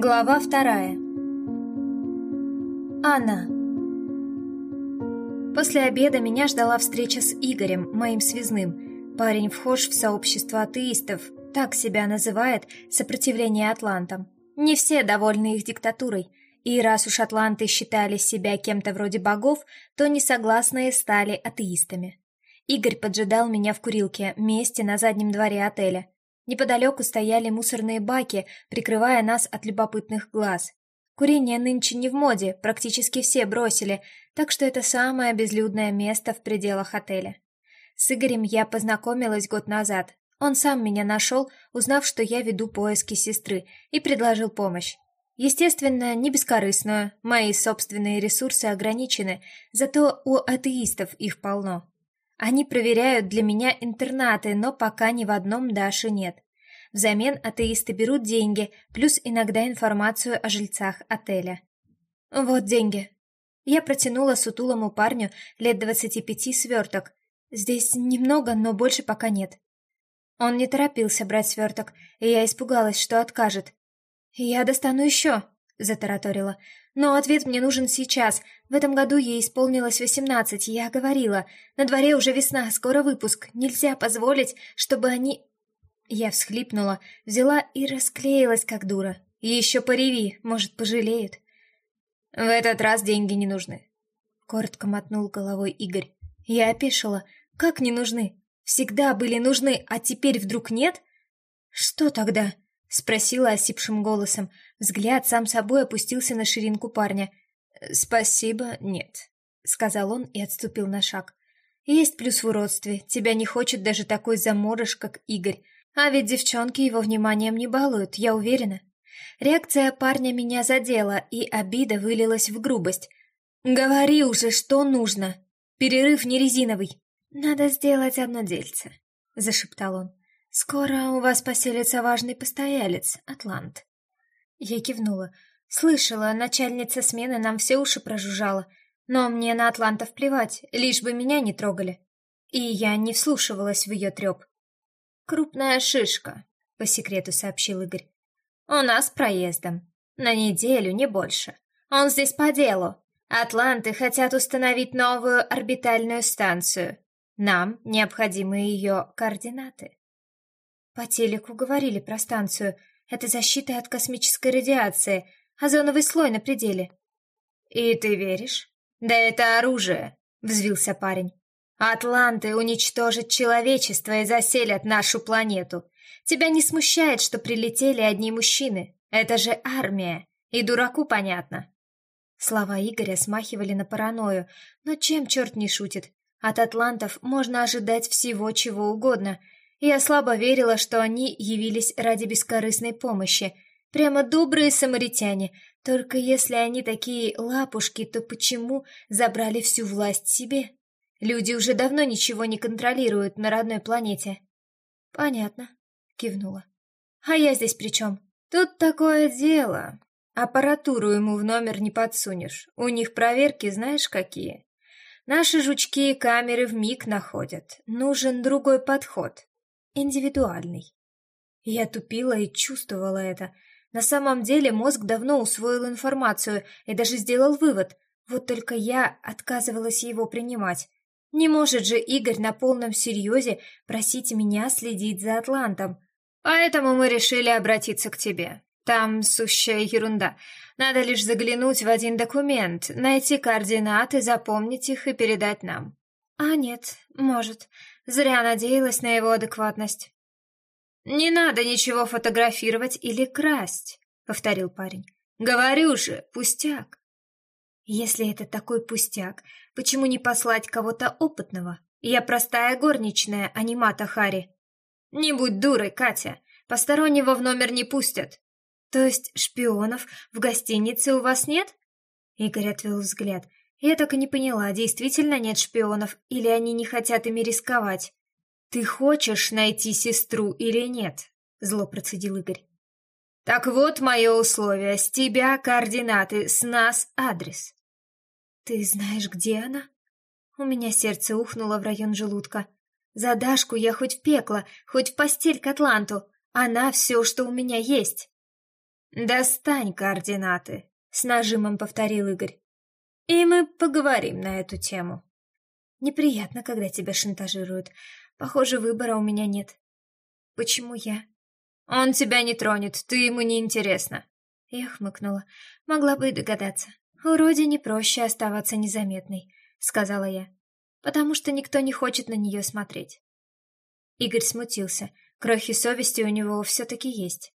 Глава вторая. Анна. После обеда меня ждала встреча с Игорем, моим связным. Парень вхож в сообщество атеистов, так себя называет сопротивление атлантам. Не все довольны их диктатурой, и раз уж атланты считали себя кем-то вроде богов, то несогласные стали атеистами. Игорь поджидал меня в курилке, месте на заднем дворе отеля. Неподалеку стояли мусорные баки, прикрывая нас от любопытных глаз. Курение нынче не в моде, практически все бросили, так что это самое безлюдное место в пределах отеля. С Игорем я познакомилась год назад. Он сам меня нашел, узнав, что я веду поиски сестры, и предложил помощь. Естественно, не бескорыстную, мои собственные ресурсы ограничены, зато у атеистов их полно. Они проверяют для меня интернаты, но пока ни в одном Даши нет. Взамен атеисты берут деньги, плюс иногда информацию о жильцах отеля. Вот деньги. Я протянула сутулому парню лет двадцати пяти сверток. Здесь немного, но больше пока нет. Он не торопился брать сверток, и я испугалась, что откажет. «Я достану еще», — затараторила. Но ответ мне нужен сейчас. В этом году ей исполнилось восемнадцать, я говорила. На дворе уже весна, скоро выпуск. Нельзя позволить, чтобы они... Я всхлипнула, взяла и расклеилась, как дура. Еще пореви, может, пожалеют. В этот раз деньги не нужны. Коротко мотнул головой Игорь. Я опешила. Как не нужны? Всегда были нужны, а теперь вдруг нет? Что тогда? Спросила осипшим голосом. Взгляд сам собой опустился на ширинку парня. «Спасибо, нет», — сказал он и отступил на шаг. «Есть плюс в уродстве. Тебя не хочет даже такой заморыш, как Игорь. А ведь девчонки его вниманием не балуют, я уверена». Реакция парня меня задела, и обида вылилась в грубость. «Говори уже, что нужно. Перерыв не резиновый». «Надо сделать одно дельце», — зашептал он. «Скоро у вас поселится важный постоялец, Атлант». Я кивнула. Слышала, начальница смены нам все уши прожужжала. Но мне на атлантов плевать, лишь бы меня не трогали. И я не вслушивалась в ее треп. «Крупная шишка», — по секрету сообщил Игорь. «У нас проездом. На неделю, не больше. Он здесь по делу. Атланты хотят установить новую орбитальную станцию. Нам необходимы ее координаты». По телеку говорили про станцию — это защита от космической радиации, озоновый слой на пределе. И ты веришь? Да это оружие, взвился парень. Атланты уничтожат человечество и заселят нашу планету. Тебя не смущает, что прилетели одни мужчины? Это же армия, и дураку понятно. Слова Игоря смахивали на паранойю, но чем черт не шутит? От атлантов можно ожидать всего, чего угодно — я слабо верила, что они явились ради бескорыстной помощи. Прямо добрые самаритяне. Только если они такие лапушки, то почему забрали всю власть себе? Люди уже давно ничего не контролируют на родной планете. Понятно, кивнула. А я здесь при чем? Тут такое дело. Аппаратуру ему в номер не подсунешь. У них проверки знаешь какие? Наши жучки и камеры в миг находят. Нужен другой подход индивидуальный. Я тупила и чувствовала это. На самом деле мозг давно усвоил информацию и даже сделал вывод, вот только я отказывалась его принимать. Не может же Игорь на полном серьезе просить меня следить за Атлантом. Поэтому мы решили обратиться к тебе. Там сущая ерунда. Надо лишь заглянуть в один документ, найти координаты, запомнить их и передать нам. А нет, может. Зря надеялась на его адекватность. «Не надо ничего фотографировать или красть», — повторил парень. «Говорю же, пустяк». «Если это такой пустяк, почему не послать кого-то опытного? Я простая горничная, а не Мата Хари». «Не будь дурой, Катя, постороннего в номер не пустят». «То есть шпионов в гостинице у вас нет?» Игорь отвел взгляд. Я так и не поняла, действительно нет шпионов, или они не хотят ими рисковать. «Ты хочешь найти сестру или нет?» — зло процедил Игорь. «Так вот мое условие. С тебя координаты, с нас адрес». «Ты знаешь, где она?» У меня сердце ухнуло в район желудка. «За Дашку я хоть в пекло, хоть в постель к Атланту. Она все, что у меня есть». «Достань координаты», — с нажимом повторил Игорь. «И мы поговорим на эту тему». «Неприятно, когда тебя шантажируют. Похоже, выбора у меня нет». «Почему я?» «Он тебя не тронет, ты ему не интересна». Я хмыкнула. Могла бы и догадаться. «У Родине проще оставаться незаметной», — сказала я, «потому что никто не хочет на нее смотреть». Игорь смутился. Крохи совести у него все-таки есть.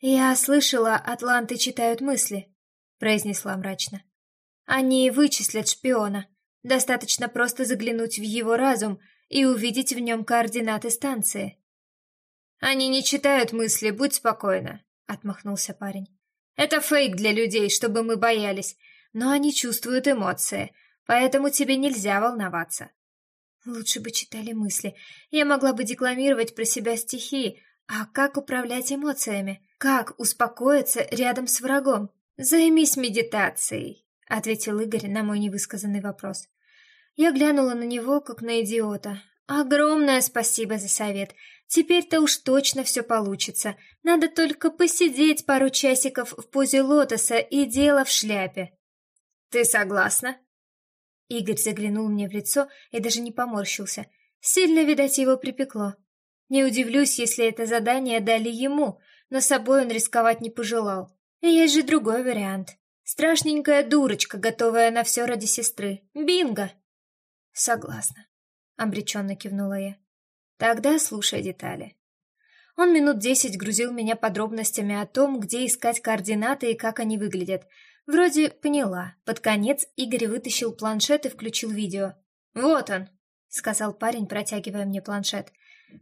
«Я слышала, атланты читают мысли», — произнесла мрачно. «Они вычислят шпиона. Достаточно просто заглянуть в его разум и увидеть в нем координаты станции». «Они не читают мысли, будь спокойна», — отмахнулся парень. «Это фейк для людей, чтобы мы боялись, но они чувствуют эмоции, поэтому тебе нельзя волноваться». Лучше бы читали мысли. Я могла бы декламировать про себя стихи, а как управлять эмоциями? Как успокоиться рядом с врагом? Займись медитацией, ответил Игорь на мой невысказанный вопрос. Я глянула на него, как на идиота. Огромное спасибо за совет. Теперь-то уж точно все получится. Надо только посидеть пару часиков в позе лотоса и дело в шляпе. Ты согласна? Игорь заглянул мне в лицо и даже не поморщился. Сильно, видать, его припекло. Не удивлюсь, если это задание дали ему, но собой он рисковать не пожелал. И есть же другой вариант. Страшненькая дурочка, готовая на все ради сестры. Бинго! Согласна. Обреченно кивнула я. Тогда слушай детали. Он минут десять грузил меня подробностями о том, где искать координаты и как они выглядят, Вроде поняла. Под конец Игорь вытащил планшет и включил видео. «Вот он», — сказал парень, протягивая мне планшет.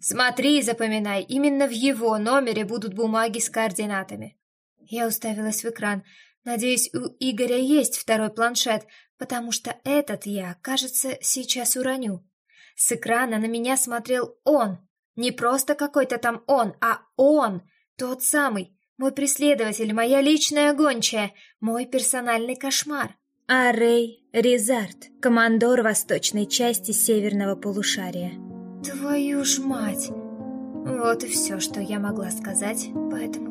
«Смотри и запоминай, именно в его номере будут бумаги с координатами». Я уставилась в экран. Надеюсь, у Игоря есть второй планшет, потому что этот я, кажется, сейчас уроню. С экрана на меня смотрел он. Не просто какой-то там он, а он, тот самый, мой преследователь, моя личная гончая, мой персональный кошмар. А Рэй командор восточной части северного полушария. Твою ж мать! Вот и все, что я могла сказать по этому